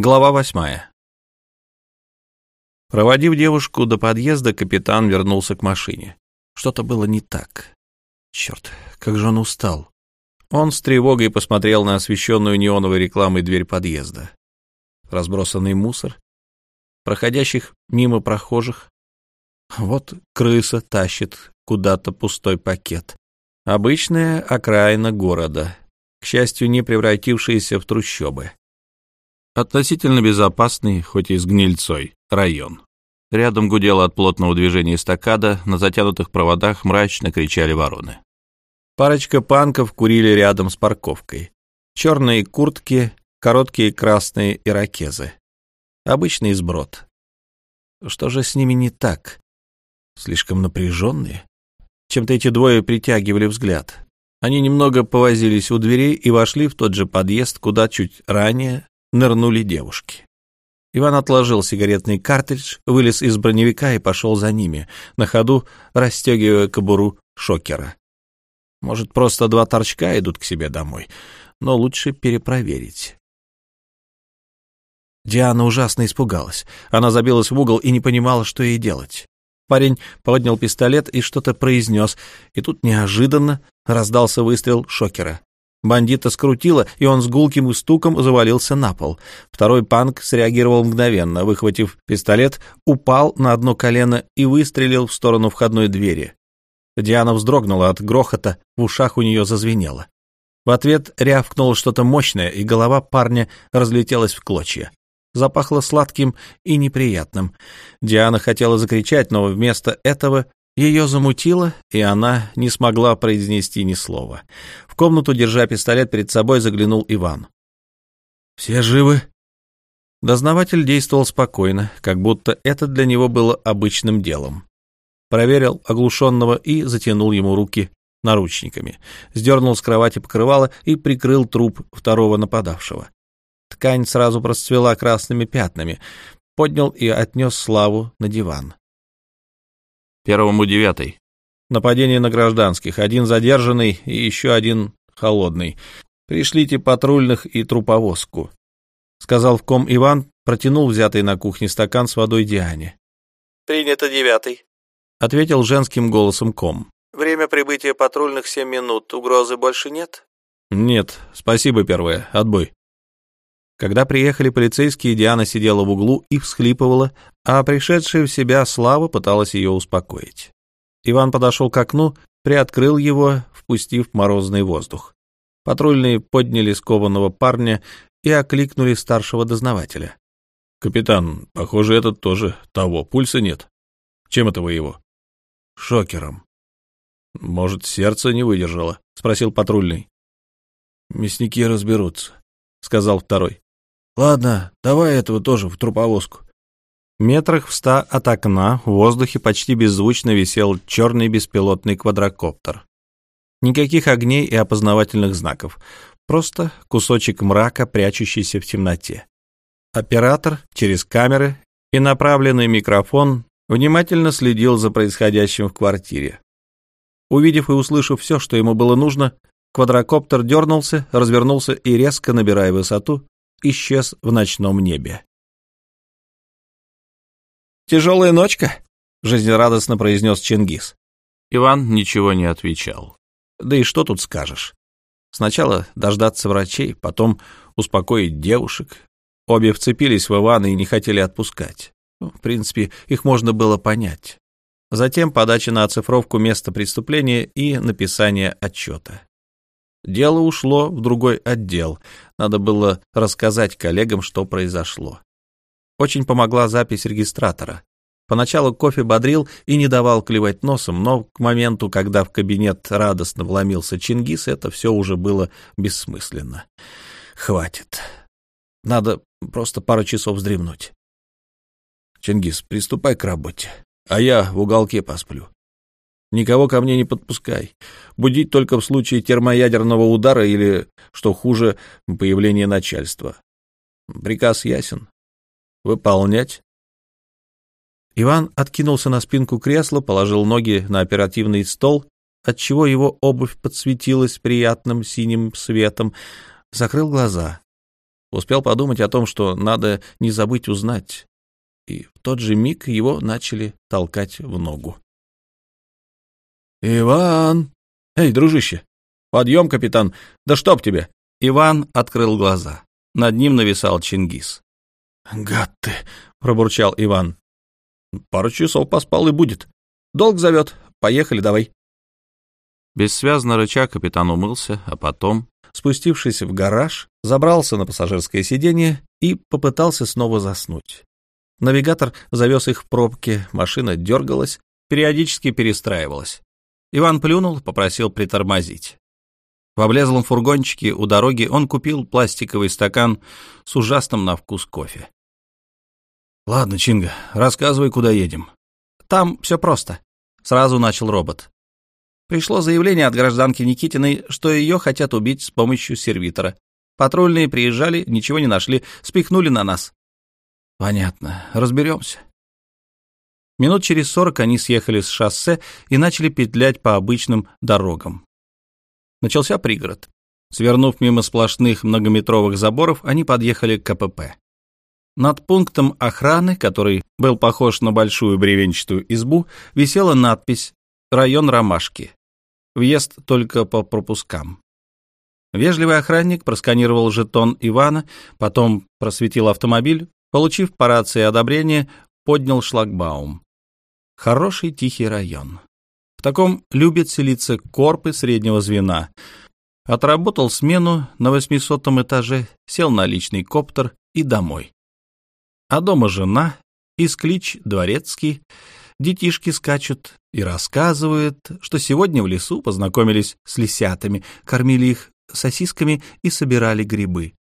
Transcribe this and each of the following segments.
Глава восьмая. Проводив девушку до подъезда, капитан вернулся к машине. Что-то было не так. Черт, как же он устал. Он с тревогой посмотрел на освещенную неоновой рекламой дверь подъезда. Разбросанный мусор, проходящих мимо прохожих. Вот крыса тащит куда-то пустой пакет. Обычная окраина города, к счастью, не превратившаяся в трущобы. Относительно безопасный, хоть и с гнильцой, район. Рядом гудело от плотного движения эстакада, на затянутых проводах мрачно кричали вороны. Парочка панков курили рядом с парковкой. Черные куртки, короткие красные ирокезы. Обычный сброд. Что же с ними не так? Слишком напряженные? Чем-то эти двое притягивали взгляд. Они немного повозились у дверей и вошли в тот же подъезд, куда чуть ранее нырнули девушки. Иван отложил сигаретный картридж, вылез из броневика и пошел за ними, на ходу расстегивая кобуру шокера. Может, просто два торчка идут к себе домой, но лучше перепроверить. Диана ужасно испугалась. Она забилась в угол и не понимала, что ей делать. Парень поднял пистолет и что-то произнес, и тут неожиданно раздался выстрел шокера. Бандита скрутило, и он с гулким стуком завалился на пол. Второй панк среагировал мгновенно, выхватив пистолет, упал на одно колено и выстрелил в сторону входной двери. Диана вздрогнула от грохота, в ушах у нее зазвенело. В ответ рявкнуло что-то мощное, и голова парня разлетелась в клочья. Запахло сладким и неприятным. Диана хотела закричать, но вместо этого ее замутило, и она не смогла произнести ни слова. В комнату, держа пистолет перед собой, заглянул Иван. «Все живы?» Дознаватель действовал спокойно, как будто это для него было обычным делом. Проверил оглушенного и затянул ему руки наручниками, сдернул с кровати покрывало и прикрыл труп второго нападавшего. Ткань сразу расцвела красными пятнами, поднял и отнес Славу на диван. Первому девятый. Нападение на гражданских. Один задержанный и еще один холодный. Пришлите патрульных и труповозку. Сказал в ком Иван, протянул взятый на кухне стакан с водой Диане. Принято девятый. Ответил женским голосом ком. Время прибытия патрульных семь минут. Угрозы больше нет? Нет, спасибо, первое. Отбой. Когда приехали полицейские, Диана сидела в углу и всхлипывала, а пришедшая в себя Слава пыталась ее успокоить. Иван подошел к окну, приоткрыл его, впустив морозный воздух. Патрульные подняли скованного парня и окликнули старшего дознавателя. — Капитан, похоже, этот тоже того, пульса нет. Чем это вы его? — Шокером. — Может, сердце не выдержало? — спросил патрульный. — Мясники разберутся, — сказал второй. Ладно, давай этого тоже в труповозку. Метрах в ста от окна в воздухе почти беззвучно висел черный беспилотный квадрокоптер. Никаких огней и опознавательных знаков, просто кусочек мрака, прячущийся в темноте. Оператор через камеры и направленный микрофон внимательно следил за происходящим в квартире. Увидев и услышав все, что ему было нужно, квадрокоптер дернулся, развернулся и, резко набирая высоту, исчез в ночном небе. «Тяжелая ночка?» — жизнерадостно произнес Чингис. Иван ничего не отвечал. Да и что тут скажешь? Сначала дождаться врачей, потом успокоить девушек. Обе вцепились в Ивана и не хотели отпускать. Ну, в принципе, их можно было понять. Затем подача на оцифровку места преступления и написание отчета. Дело ушло в другой отдел. Надо было рассказать коллегам, что произошло. Очень помогла запись регистратора. Поначалу кофе бодрил и не давал клевать носом, но к моменту, когда в кабинет радостно вломился Чингис, это все уже было бессмысленно. Хватит. Надо просто пару часов вздремнуть. Чингис, приступай к работе, а я в уголке посплю. Никого ко мне не подпускай. Будить только в случае термоядерного удара или, что хуже, появления начальства. Приказ ясен. Выполнять. Иван откинулся на спинку кресла, положил ноги на оперативный стол, отчего его обувь подсветилась приятным синим светом, закрыл глаза. Успел подумать о том, что надо не забыть узнать. И в тот же миг его начали толкать в ногу. «Иван! Эй, дружище! Подъем, капитан! Да чтоб тебе!» Иван открыл глаза. Над ним нависал Чингис. «Гад ты!» — пробурчал Иван. «Пару часов поспал и будет. Долг зовет. Поехали давай». Бессвязно рыча капитан умылся, а потом, спустившись в гараж, забрался на пассажирское сиденье и попытался снова заснуть. Навигатор завез их в пробке, машина дергалась, периодически перестраивалась. Иван плюнул, попросил притормозить. В облезлом фургончике у дороги он купил пластиковый стакан с ужасным на вкус кофе. «Ладно, Чинга, рассказывай, куда едем». «Там все просто», — сразу начал робот. Пришло заявление от гражданки Никитиной, что ее хотят убить с помощью сервитора. Патрульные приезжали, ничего не нашли, спихнули на нас. Понятно, разберемся. Минут через сорок они съехали с шоссе и начали петлять по обычным дорогам. Начался пригород. Свернув мимо сплошных многометровых заборов, они подъехали к КПП. Над пунктом охраны, который был похож на большую бревенчатую избу, висела надпись «Район Ромашки». Въезд только по пропускам. Вежливый охранник просканировал жетон Ивана, потом просветил автомобиль, получив по рации одобрение, поднял шлагбаум. Хороший тихий район. В таком любят селиться корпы среднего звена. Отработал смену на восьмисотом этаже, сел на личный коптер и домой. А дома жена, Исклич дворецкий, Детишки скачут и рассказывают, что сегодня в лесу познакомились с лисятами, кормили их сосисками и собирали грибы.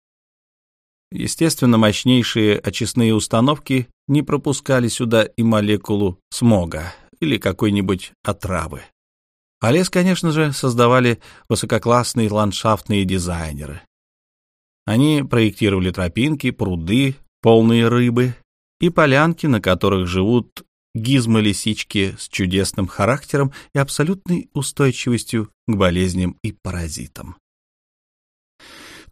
Естественно, мощнейшие очистные установки не пропускали сюда и молекулу смога или какой-нибудь отравы. А лес, конечно же, создавали высококлассные ландшафтные дизайнеры. Они проектировали тропинки, пруды, полные рыбы, и полянки, на которых живут гизмы-лисички с чудесным характером и абсолютной устойчивостью к болезням и паразитам.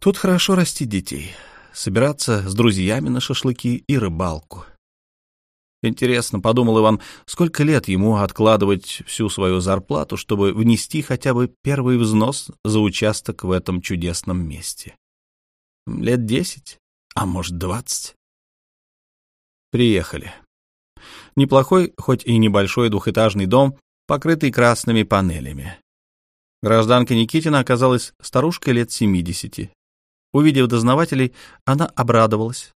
Тут хорошо растить детей, собираться с друзьями на шашлыки и рыбалку. Интересно, подумал Иван, сколько лет ему откладывать всю свою зарплату, чтобы внести хотя бы первый взнос за участок в этом чудесном месте? Лет десять, а может двадцать? Приехали. Неплохой, хоть и небольшой двухэтажный дом, покрытый красными панелями. Гражданка Никитина оказалась старушкой лет 70. Увидев дознавателей, она обрадовалась.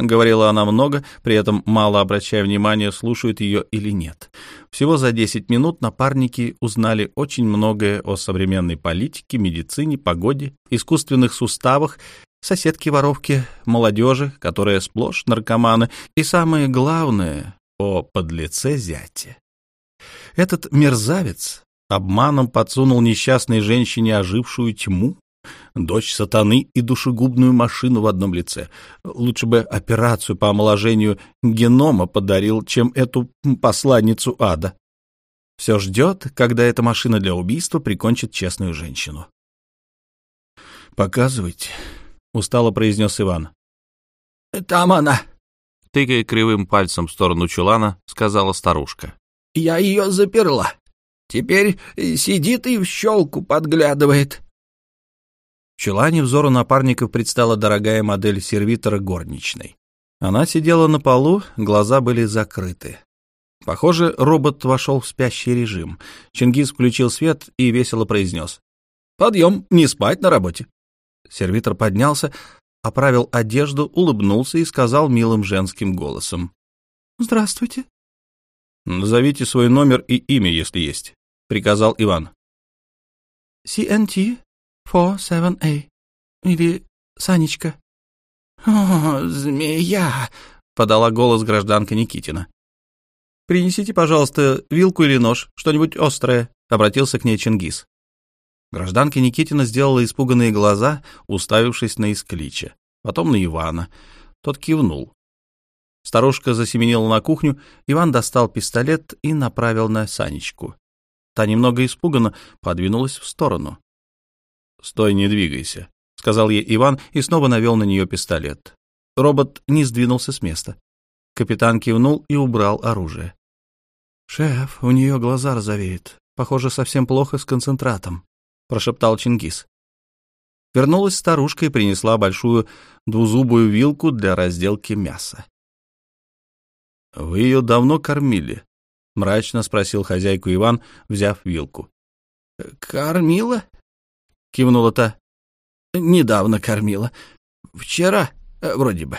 Говорила она много, при этом мало обращая внимания, слушают ее или нет. Всего за 10 минут напарники узнали очень многое о современной политике, медицине, погоде, искусственных суставах, соседке-воровке, молодежи, которая сплошь наркоманы, и самое главное о подлеце зяте. Этот мерзавец обманом подсунул несчастной женщине ожившую тьму, дочь сатаны и душегубную машину в одном лице. Лучше бы операцию по омоложению генома подарил, чем эту посланницу ада. Все ждет, когда эта машина для убийства прикончит честную женщину. «Показывайте», — устало произнес Иван. «Там она», тыкая кривым пальцем в сторону чулана, сказала старушка. «Я ее заперла. Теперь сидит и в щелку подглядывает». Чулане взору напарников предстала дорогая модель сервитора горничной. Она сидела на полу, глаза были закрыты. Похоже, робот вошел в спящий режим. Чингис включил свет и весело произнес. «Подъем, не спать на работе». Сервитор поднялся, оправил одежду, улыбнулся и сказал милым женским голосом. «Здравствуйте». «Назовите свой номер и имя, если есть», — приказал Иван. «CNT 47A. Или Санечка». «О, змея!» — подала голос гражданка Никитина. «Принесите, пожалуйста, вилку или нож, что-нибудь острое», — обратился к ней Чингис. Гражданка Никитина сделала испуганные глаза, уставившись на Исклича, потом на Ивана. Тот кивнул. Старушка засеменила на кухню, Иван достал пистолет и направил на Санечку. Та немного испуганно подвинулась в сторону. — Стой, не двигайся, сказал ей Иван и снова навел на нее пистолет. Робот не сдвинулся с места. Капитан кивнул и убрал оружие. «Шеф, у нее глаза розовеют. Похоже, совсем плохо с концентратом», — прошептал Чингис. Вернулась старушка и принесла большую двузубую вилку для разделки мяса. «Вы ее давно кормили?» — мрачно спросил хозяйку Иван, взяв вилку. «Кормила?» — кивнула та. «Недавно кормила. Вчера, э, вроде бы».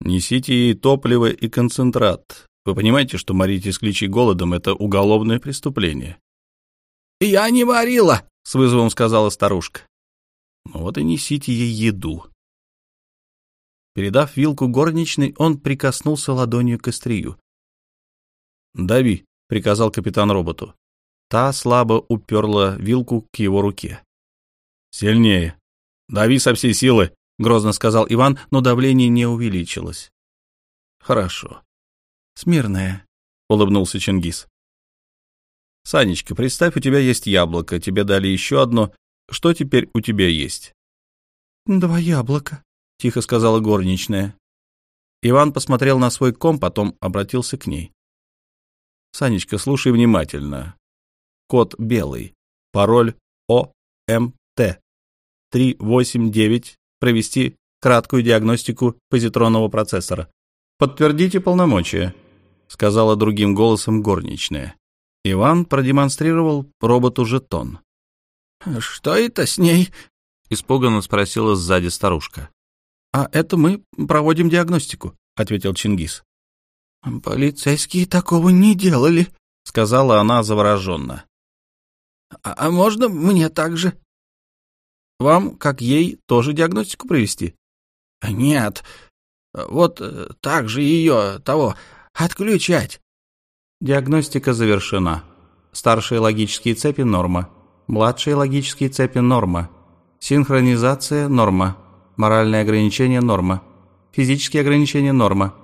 «Несите ей топливо и концентрат. Вы понимаете, что морить исключи голодом — это уголовное преступление?» «Я не варила!» — с вызовом сказала старушка. «Ну вот и несите ей еду». Передав вилку горничной, он прикоснулся ладонью к острию. «Дави», — приказал капитан роботу. Та слабо уперла вилку к его руке. «Сильнее! Дави со всей силы!» — грозно сказал Иван, но давление не увеличилось. «Хорошо. Смирная», — улыбнулся Чингис. «Санечка, представь, у тебя есть яблоко, тебе дали еще одно. Что теперь у тебя есть?» «Два яблока», — тихо сказала горничная. Иван посмотрел на свой ком, потом обратился к ней. «Санечка, слушай внимательно. Код белый. Пароль ОМТ. 389. Провести краткую диагностику позитронного процессора. Подтвердите полномочия», — сказала другим голосом горничная. Иван продемонстрировал роботу жетон. «Что это с ней?» — испуганно спросила сзади старушка. «А это мы проводим диагностику», — ответил Чингис. «Полицейские такого не делали», — сказала она завороженно. «А, а можно мне так же?» «Вам, как ей, тоже диагностику провести?» «Нет, вот э, так же ее, того, отключать». Диагностика завершена. Старшие логические цепи – норма. Младшие логические цепи – норма. Синхронизация – норма. Моральные ограничения – норма. Физические ограничения – норма.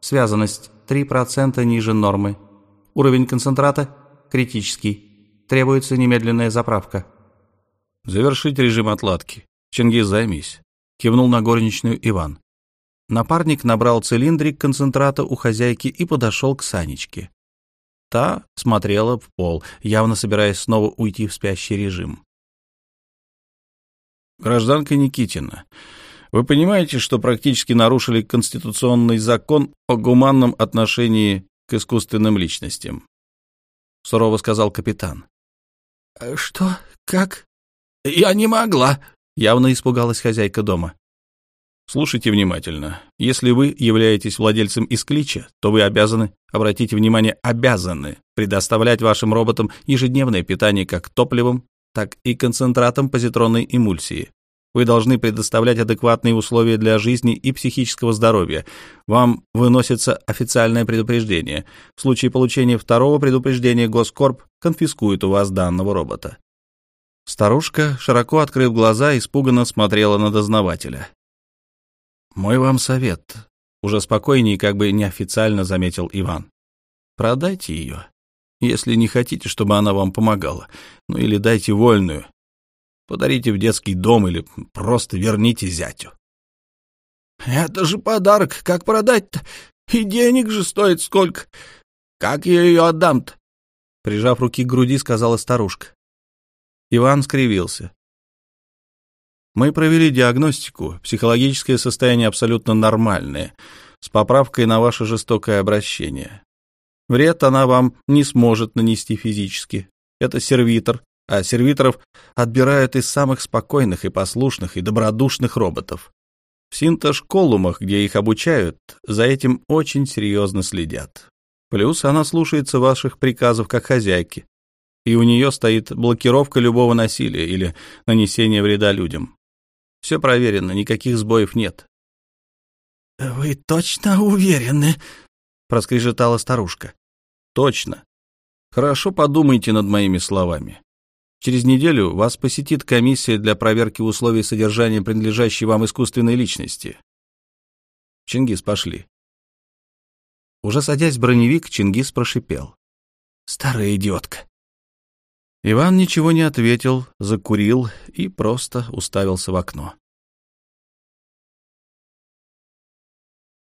Связанность – 3% ниже нормы. Уровень концентрата – критический. Требуется немедленная заправка. Завершить режим отладки. Чингис, займись. Кивнул на горничную Иван. Напарник набрал цилиндрик концентрата у хозяйки и подошел к Санечке. Та смотрела в пол, явно собираясь снова уйти в спящий режим. «Гражданка Никитина, вы понимаете, что практически нарушили конституционный закон о гуманном отношении к искусственным личностям?» — сурово сказал капитан. «Что? Как? Я не могла!» — явно испугалась хозяйка дома. Слушайте внимательно. Если вы являетесь владельцем Исклича, то вы обязаны, обратите внимание, обязаны предоставлять вашим роботам ежедневное питание как топливом, так и концентратом позитронной эмульсии. Вы должны предоставлять адекватные условия для жизни и психического здоровья. Вам выносится официальное предупреждение. В случае получения второго предупреждения Госкорп конфискует у вас данного робота. Старушка, широко открыв глаза, испуганно смотрела на дознавателя. «Мой вам совет», — уже спокойнее, как бы неофициально заметил Иван. «Продайте ее, если не хотите, чтобы она вам помогала. Ну или дайте вольную. Подарите в детский дом или просто верните зятю». «Это же подарок, как продать-то? И денег же стоит сколько. Как я ее отдам-то?» Прижав руки к груди, сказала старушка. Иван скривился. Мы провели диагностику, психологическое состояние абсолютно нормальное, с поправкой на ваше жестокое обращение. Вред она вам не сможет нанести физически. Это сервитор, а сервиторов отбирают из самых спокойных и послушных и добродушных роботов. В синтошколумах, где их обучают, за этим очень серьезно следят. Плюс она слушается ваших приказов как хозяйки, и у нее стоит блокировка любого насилия или нанесения вреда людям. Все проверено, никаких сбоев нет. — Вы точно уверены? — проскрежетала старушка. — Точно. Хорошо подумайте над моими словами. Через неделю вас посетит комиссия для проверки условий содержания принадлежащей вам искусственной личности. Чингис, пошли. Уже садясь в броневик, Чингис прошипел. — Старая идиотка. Иван ничего не ответил, закурил и просто уставился в окно.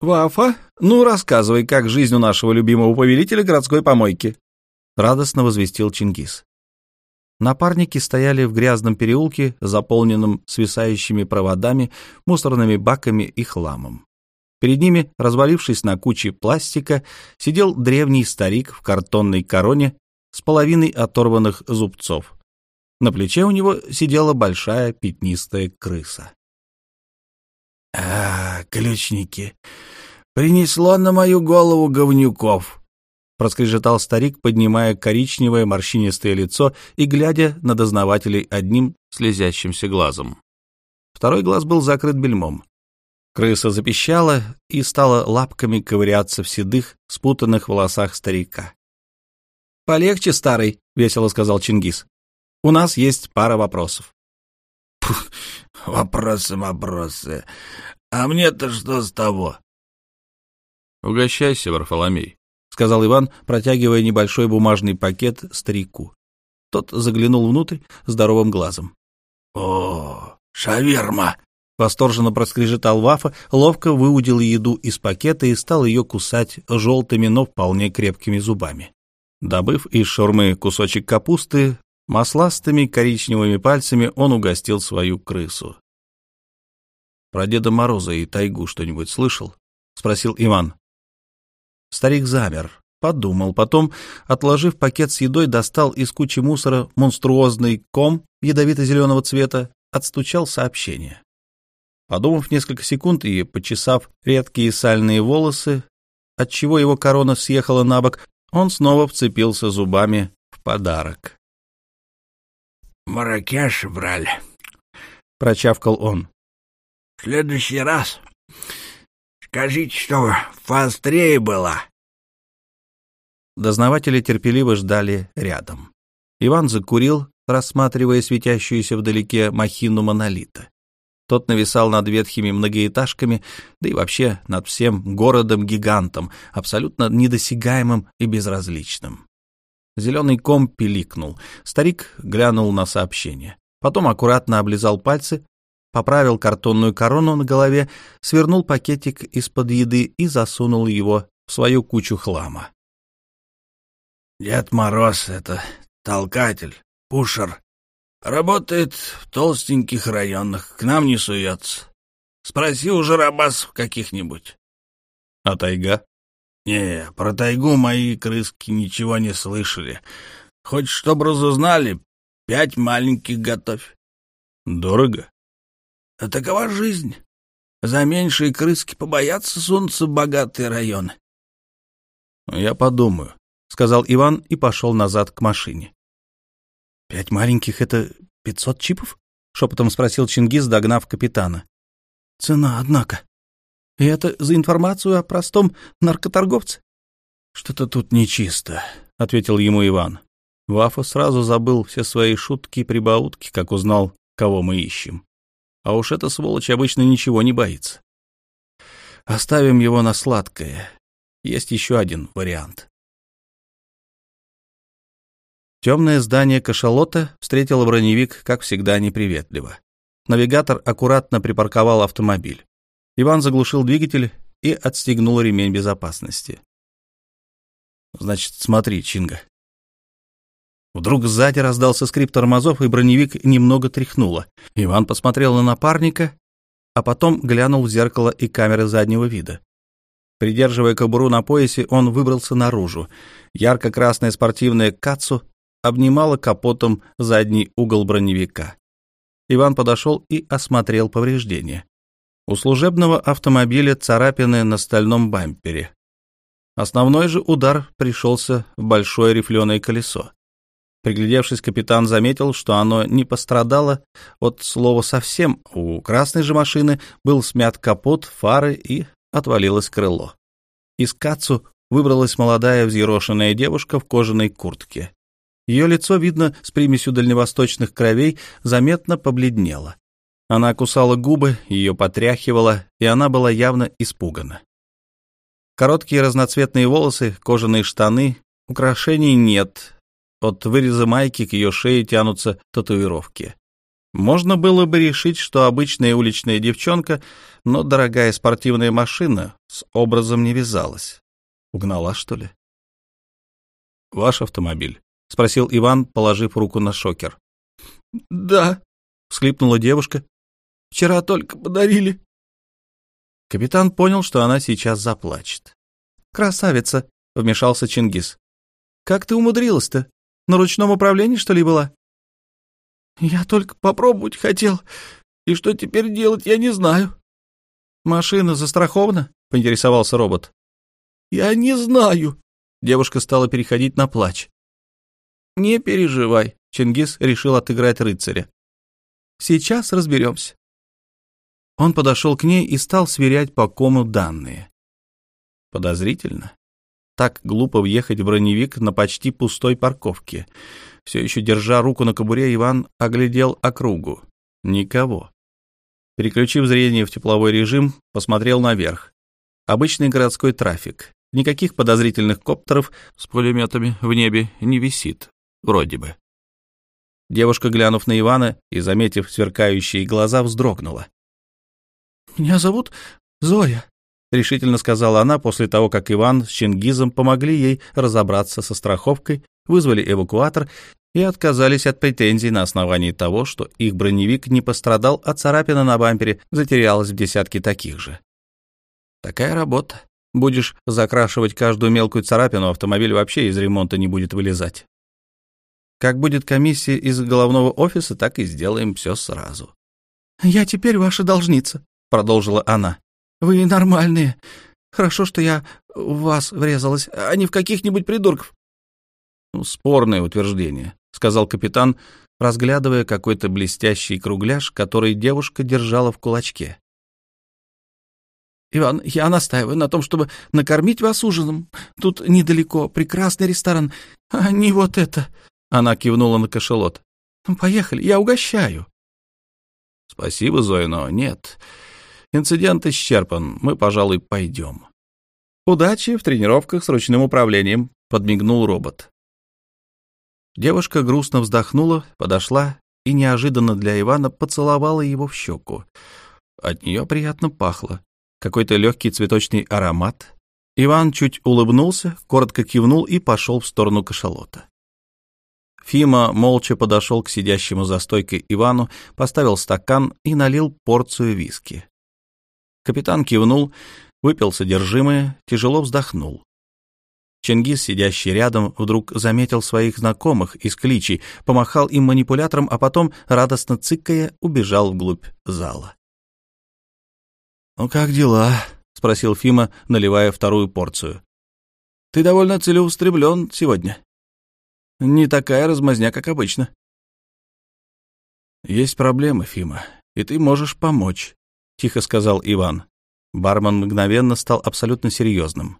«Вафа, ну рассказывай, как жизнь у нашего любимого повелителя городской помойки», — радостно возвестил Чингис. Напарники стояли в грязном переулке, заполненном свисающими проводами, мусорными баками и хламом. Перед ними, развалившись на куче пластика, сидел древний старик в картонной короне с половиной оторванных зубцов. На плече у него сидела большая пятнистая крыса. — А, ключники, принесло на мою голову говнюков, — проскрежетал старик, поднимая коричневое морщинистое лицо и глядя на дознавателей одним слезящимся глазом. Второй глаз был закрыт бельмом. Крыса запищала и стала лапками ковыряться в седых, спутанных волосах старика. «Полегче, старый», — весело сказал Чингис. «У нас есть пара вопросов». «Вопросы, вопросы. А мне-то что с того?» «Угощайся, Варфоломей», — сказал Иван, протягивая небольшой бумажный пакет старику. Тот заглянул внутрь здоровым глазом. «О, шаверма!» — восторженно проскрежетал Вафа, ловко выудил еду из пакета и стал ее кусать желтыми, но вполне крепкими зубами. Добыв из шормы кусочек капусты, масластыми коричневыми пальцами он угостил свою крысу. «Про Деда Мороза и тайгу что-нибудь слышал?» — спросил Иван. Старик замер, подумал, потом, отложив пакет с едой, достал из кучи мусора монструозный ком ядовито-зеленого цвета, отстучал сообщение. Подумав несколько секунд и почесав редкие сальные волосы, отчего его корона съехала на бок, он снова вцепился зубами в подарок. «Маракеш брали», — прочавкал он. «В следующий раз Скажите, что поострее было. Дознаватели терпеливо ждали рядом. Иван закурил, рассматривая светящуюся вдалеке махину монолита. Тот нависал над ветхими многоэтажками, да и вообще над всем городом-гигантом, абсолютно недосягаемым и безразличным. Зеленый ком пиликнул. Старик глянул на сообщение. Потом аккуратно облизал пальцы, поправил картонную корону на голове, свернул пакетик из-под еды и засунул его в свою кучу хлама. «Дед Мороз — это толкатель, пушер. Работает в толстеньких районах, к нам не суется. Спроси у жарабасов каких-нибудь». «А тайга?» «Не, про тайгу мои крыски ничего не слышали. Хоть чтоб разузнали, пять маленьких готовь». «Дорого?» А такова жизнь. За меньшие крыски побоятся в богатые районы. — Я подумаю, — сказал Иван и пошел назад к машине. — Пять маленьких — это пятьсот чипов? — шепотом спросил Чингис, догнав капитана. — Цена, однако. И это за информацию о простом наркоторговце? — Что-то тут нечисто, — ответил ему Иван. Вафа сразу забыл все свои шутки и прибаутки, как узнал, кого мы ищем. А уж эта сволочь обычно ничего не боится. Оставим его на сладкое. Есть еще один вариант. Темное здание кашалота встретило броневик, как всегда, неприветливо. Навигатор аккуратно припарковал автомобиль. Иван заглушил двигатель и отстегнул ремень безопасности. «Значит, смотри, Чинга». Вдруг сзади раздался скрип тормозов, и броневик немного тряхнуло. Иван посмотрел на напарника, а потом глянул в зеркало и камеры заднего вида. Придерживая кобуру на поясе, он выбрался наружу. Ярко-красная спортивная «Кацу» обнимала капотом задний угол броневика. Иван подошел и осмотрел повреждения. У служебного автомобиля царапины на стальном бампере. Основной же удар пришелся в большое рифленое колесо. Приглядевшись, капитан заметил, что оно не пострадало от слова совсем. У красной же машины был смят капот, фары и отвалилось крыло. Из Кацу выбралась молодая взъерошенная девушка в кожаной куртке. Ее лицо, видно, с примесью дальневосточных кровей, заметно побледнело. Она кусала губы, ее потряхивала, и она была явно испугана. Короткие разноцветные волосы, кожаные штаны, украшений нет, От выреза майки к ее шее тянутся татуировки. Можно было бы решить, что обычная уличная девчонка, но дорогая спортивная машина с образом не вязалась. Угнала, что ли? «Ваш автомобиль?» — спросил Иван, положив руку на шокер. «Да», — всхлипнула девушка. «Вчера только подарили». Капитан понял, что она сейчас заплачет. «Красавица!» — вмешался Чингис. «Как ты умудрилась-то? На ручном управлении, что ли, была?» «Я только попробовать хотел. И что теперь делать, я не знаю». «Машина застрахована?» — поинтересовался робот. «Я не знаю». Девушка стала переходить на плач. «Не переживай», — Чингис решил отыграть рыцаря. «Сейчас разберемся». Он подошел к ней и стал сверять по кому данные. Подозрительно. Так глупо въехать в броневик на почти пустой парковке. Все еще держа руку на кобуре, Иван оглядел округу. Никого. Переключив зрение в тепловой режим, посмотрел наверх. Обычный городской трафик. Никаких подозрительных коптеров с пулеметами в небе не висит. Вроде бы. Девушка, глянув на Ивана и заметив сверкающие глаза, вздрогнула. «Меня зовут Зоя», — решительно сказала она после того, как Иван с Чингизом помогли ей разобраться со страховкой, вызвали эвакуатор и отказались от претензий на основании того, что их броневик не пострадал, а царапина на бампере затерялась в десятке таких же. Такая работа. Будешь закрашивать каждую мелкую царапину, автомобиль вообще из ремонта не будет вылезать. Как будет комиссия из головного офиса, так и сделаем все сразу. — Я теперь ваша должница, — продолжила она. Вы нормальные. Хорошо, что я в вас врезалась, а не в каких-нибудь придурков. Ну, спорное утверждение, сказал капитан, разглядывая какой-то блестящий кругляш, который девушка держала в кулачке. Иван, я настаиваю на том, чтобы накормить вас ужином. Тут недалеко прекрасный ресторан, а не вот это. Она кивнула на кошелот. Поехали, я угощаю. Спасибо, Зоя, но нет. Инцидент исчерпан, мы, пожалуй, пойдем. Удачи в тренировках с ручным управлением, подмигнул робот. Девушка грустно вздохнула, подошла и неожиданно для Ивана поцеловала его в щеку. От нее приятно пахло. Какой-то легкий цветочный аромат. Иван чуть улыбнулся, коротко кивнул и пошел в сторону кашалота. Фима молча подошел к сидящему за стойкой Ивану, поставил стакан и налил порцию виски. Капитан кивнул, выпил содержимое, тяжело вздохнул. Чингис, сидящий рядом, вдруг заметил своих знакомых из кличей, помахал им манипулятором, а потом, радостно цыкая, убежал вглубь зала. «Ну как дела?» — спросил Фима, наливая вторую порцию. «Ты довольно целеустремлен сегодня. Не такая размазня, как обычно». «Есть проблемы, Фима, и ты можешь помочь», — тихо сказал Иван. Бармен мгновенно стал абсолютно серьезным.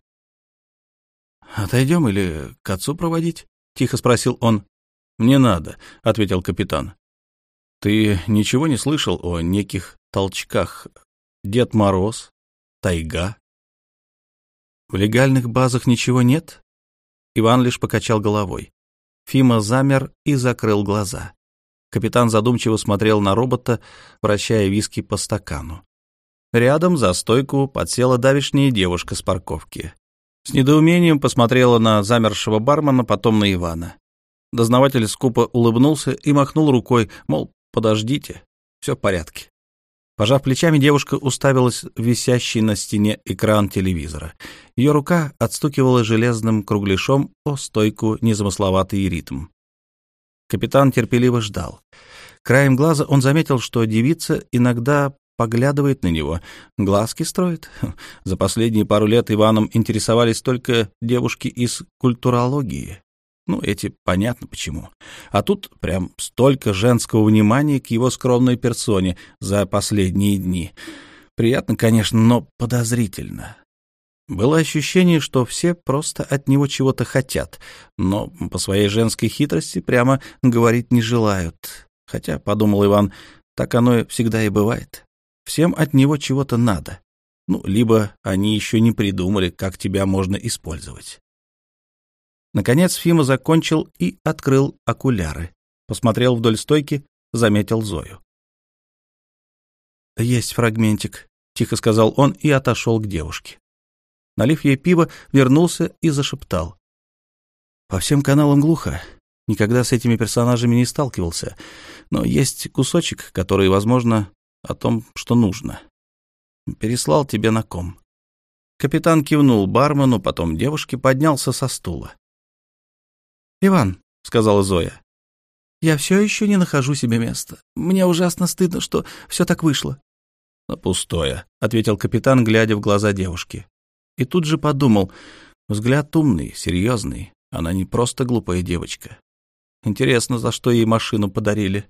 «Отойдем или к отцу проводить?» — тихо спросил он. «Не надо», — ответил капитан. «Ты ничего не слышал о неких толчках? Дед Мороз? Тайга?» «В легальных базах ничего нет?» Иван лишь покачал головой. Фима замер и закрыл глаза. Капитан задумчиво смотрел на робота, вращая виски по стакану. Рядом за стойку подсела давишняя девушка с парковки. С недоумением посмотрела на замершего бармена, потом на Ивана. Дознаватель скупо улыбнулся и махнул рукой, мол, подождите, все в порядке. Пожав плечами, девушка уставилась в висящий на стене экран телевизора. Ее рука отстукивала железным кругляшом о стойку незамысловатый ритм. Капитан терпеливо ждал. Краем глаза он заметил, что девица иногда поглядывает на него, глазки строит. За последние пару лет Иваном интересовались только девушки из культурологии. Ну, эти понятно почему. А тут прям столько женского внимания к его скромной персоне за последние дни. Приятно, конечно, но подозрительно. Было ощущение, что все просто от него чего-то хотят, но по своей женской хитрости прямо говорить не желают. Хотя, — подумал Иван, — так оно всегда и бывает. Всем от него чего-то надо. Ну, либо они еще не придумали, как тебя можно использовать. Наконец Фима закончил и открыл окуляры. Посмотрел вдоль стойки, заметил Зою. «Есть фрагментик», — тихо сказал он и отошел к девушке. Налив ей пиво, вернулся и зашептал. «По всем каналам глухо. Никогда с этими персонажами не сталкивался. Но есть кусочек, который, возможно, о том, что нужно. Переслал тебе на ком». Капитан кивнул бармену, потом девушке поднялся со стула. «Иван», — сказала Зоя, — «я все еще не нахожу себе места. Мне ужасно стыдно, что все так вышло». «Пустое», — ответил капитан, глядя в глаза девушки. И тут же подумал, взгляд умный, серьезный, она не просто глупая девочка. Интересно, за что ей машину подарили.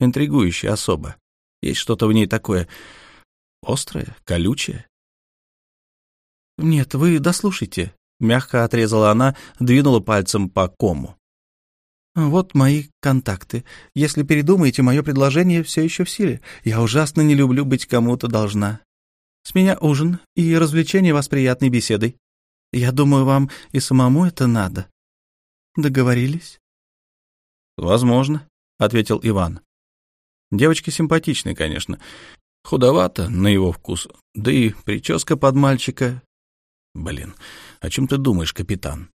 Интригующая особа. Есть что-то в ней такое острое, колючее. «Нет, вы дослушайте», — мягко отрезала она, двинула пальцем по кому. «Вот мои контакты. Если передумаете, мое предложение все еще в силе. Я ужасно не люблю быть кому-то должна. С меня ужин и развлечение вас приятной беседой. Я думаю, вам и самому это надо. Договорились?» «Возможно», — ответил Иван. Девочка симпатичная, конечно. Худовато на его вкус. Да и прическа под мальчика Блин, о чем ты думаешь, капитан?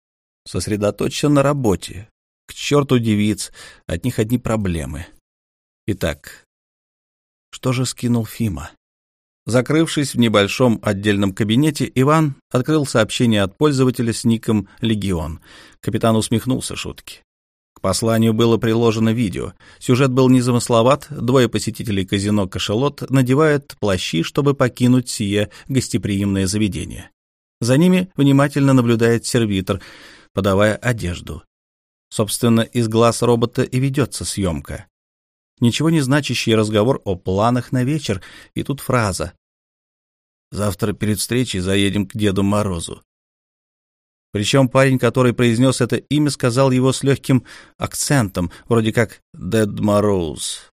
Сосредоточься на работе. К черту девиц, от них одни проблемы. Итак, что же скинул Фима? Закрывшись в небольшом отдельном кабинете, Иван открыл сообщение от пользователя с ником «Легион». Капитан усмехнулся шутки. К посланию было приложено видео. Сюжет был незамысловат. Двое посетителей казино «Кашалот» надевают плащи, чтобы покинуть сие гостеприимное заведение. За ними внимательно наблюдает сервитор, подавая одежду. Собственно, из глаз робота и ведется съемка. Ничего не значащий разговор о планах на вечер, и тут фраза. «Завтра перед встречей заедем к Деду Морозу». Причем парень, который произнес это имя, сказал его с легким акцентом, вроде как «Дед Мороз».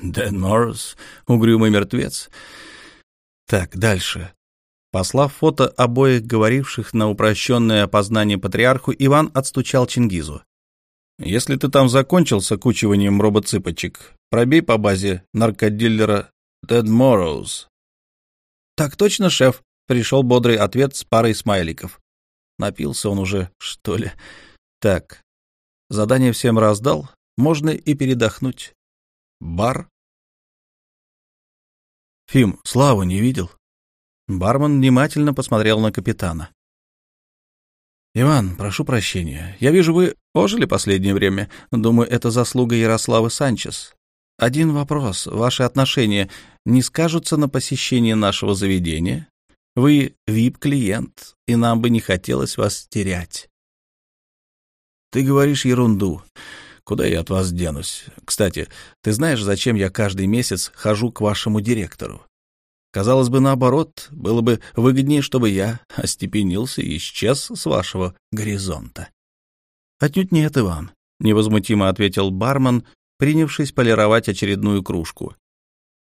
«Дед Мороз? Угрюмый мертвец?» Так, дальше. Послав фото обоих говоривших на упрощенное опознание патриарху, Иван отстучал Чингизу. «Если ты там закончил с окучиванием робоцыпочек, пробей по базе наркодиллера Dead Morrows». «Так точно, шеф», — пришел бодрый ответ с парой смайликов. Напился он уже, что ли? Так, задание всем раздал, можно и передохнуть. Бар? Фим, Славу не видел? Бармен внимательно посмотрел на капитана. «Иван, прошу прощения. Я вижу, вы ожили последнее время. Думаю, это заслуга Ярославы Санчес. Один вопрос. Ваши отношения не скажутся на посещении нашего заведения? Вы вип-клиент, и нам бы не хотелось вас терять». «Ты говоришь ерунду. Куда я от вас денусь? Кстати, ты знаешь, зачем я каждый месяц хожу к вашему директору? Казалось бы, наоборот, было бы выгоднее, чтобы я остепенился и исчез с вашего горизонта. — Отнюдь нет, Иван, — невозмутимо ответил бармен, принявшись полировать очередную кружку.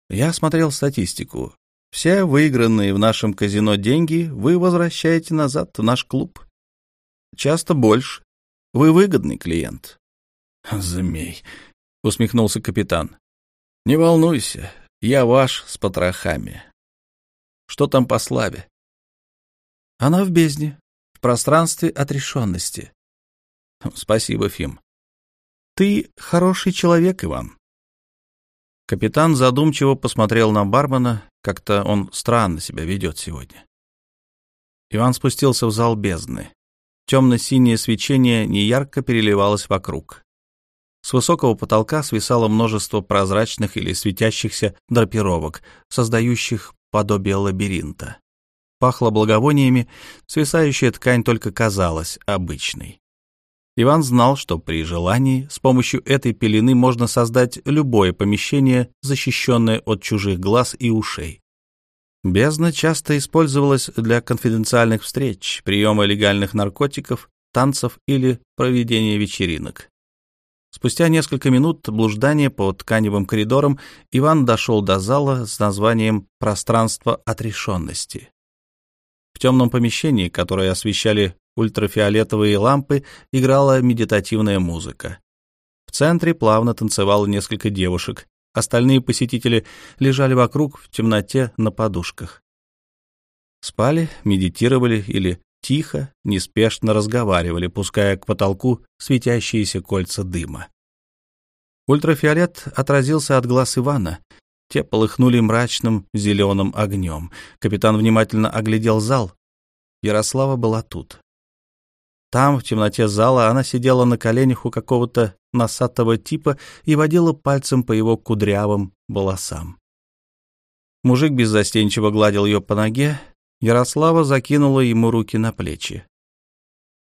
Я смотрел статистику. Все выигранные в нашем казино деньги вы возвращаете назад в наш клуб. Часто больше. Вы выгодный клиент. — Змей, — усмехнулся капитан. — Не волнуйся, я ваш с потрохами. Что там по славе? Она в бездне, в пространстве отрешенности. Спасибо, Фим. Ты хороший человек, Иван. Капитан задумчиво посмотрел на бармена, как-то он странно себя ведет сегодня. Иван спустился в зал бездны. Темно-синее свечение неярко переливалось вокруг. С высокого потолка свисало множество прозрачных или светящихся драпировок, создающих подобие лабиринта. Пахло благовониями, свисающая ткань только казалась обычной. Иван знал, что при желании с помощью этой пелены можно создать любое помещение, защищенное от чужих глаз и ушей. Бездна часто использовалась для конфиденциальных встреч, приема легальных наркотиков, танцев или проведения вечеринок. Спустя несколько минут блуждания по тканевым коридорам Иван дошел до зала с названием «Пространство отрешенности». В темном помещении, которое освещали ультрафиолетовые лампы играла медитативная музыка. В центре плавно танцевало несколько девушек. Остальные посетители лежали вокруг в темноте на подушках. Спали, медитировали или тихо, неспешно разговаривали, пуская к потолку светящиеся кольца дыма. Ультрафиолет отразился от глаз Ивана. Те полыхнули мрачным зеленым огнем. Капитан внимательно оглядел зал. Ярослава была тут. Там, в темноте зала, она сидела на коленях у какого-то носатого типа и водила пальцем по его кудрявым волосам. Мужик беззастенчиво гладил ее по ноге, Ярослава закинула ему руки на плечи.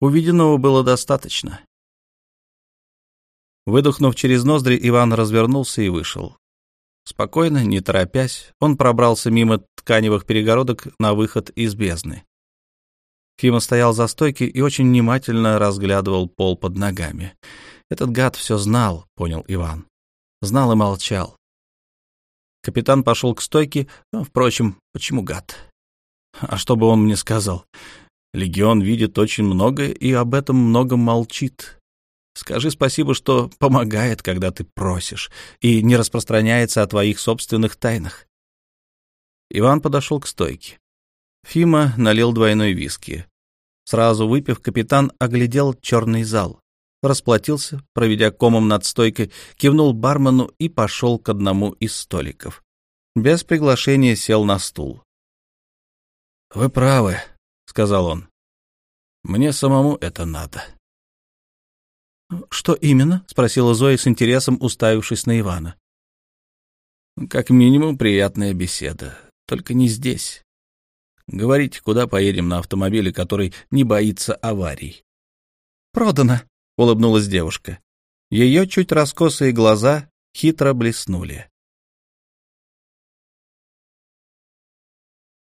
Увиденного было достаточно. Выдохнув через ноздри, Иван развернулся и вышел. Спокойно, не торопясь, он пробрался мимо тканевых перегородок на выход из бездны. Фима стоял за стойкой и очень внимательно разглядывал пол под ногами. Этот гад все знал, понял Иван. Знал и молчал. Капитан пошел к стойке. Ну, впрочем, почему гад? А что бы он мне сказал? Легион видит очень многое и об этом многом молчит. Скажи спасибо, что помогает, когда ты просишь, и не распространяется о твоих собственных тайнах. Иван подошел к стойке. Фима налил двойной виски. Сразу выпив, капитан оглядел черный зал, расплатился, проведя комом над стойкой, кивнул бармену и пошел к одному из столиков. Без приглашения сел на стул. — Вы правы, — сказал он. — Мне самому это надо. — Что именно? — спросила Зоя с интересом, уставившись на Ивана. — Как минимум приятная беседа, только не здесь. Говорите, куда поедем на автомобиле, который не боится аварий. «Продано», — улыбнулась девушка. Ее чуть раскосые глаза хитро блеснули.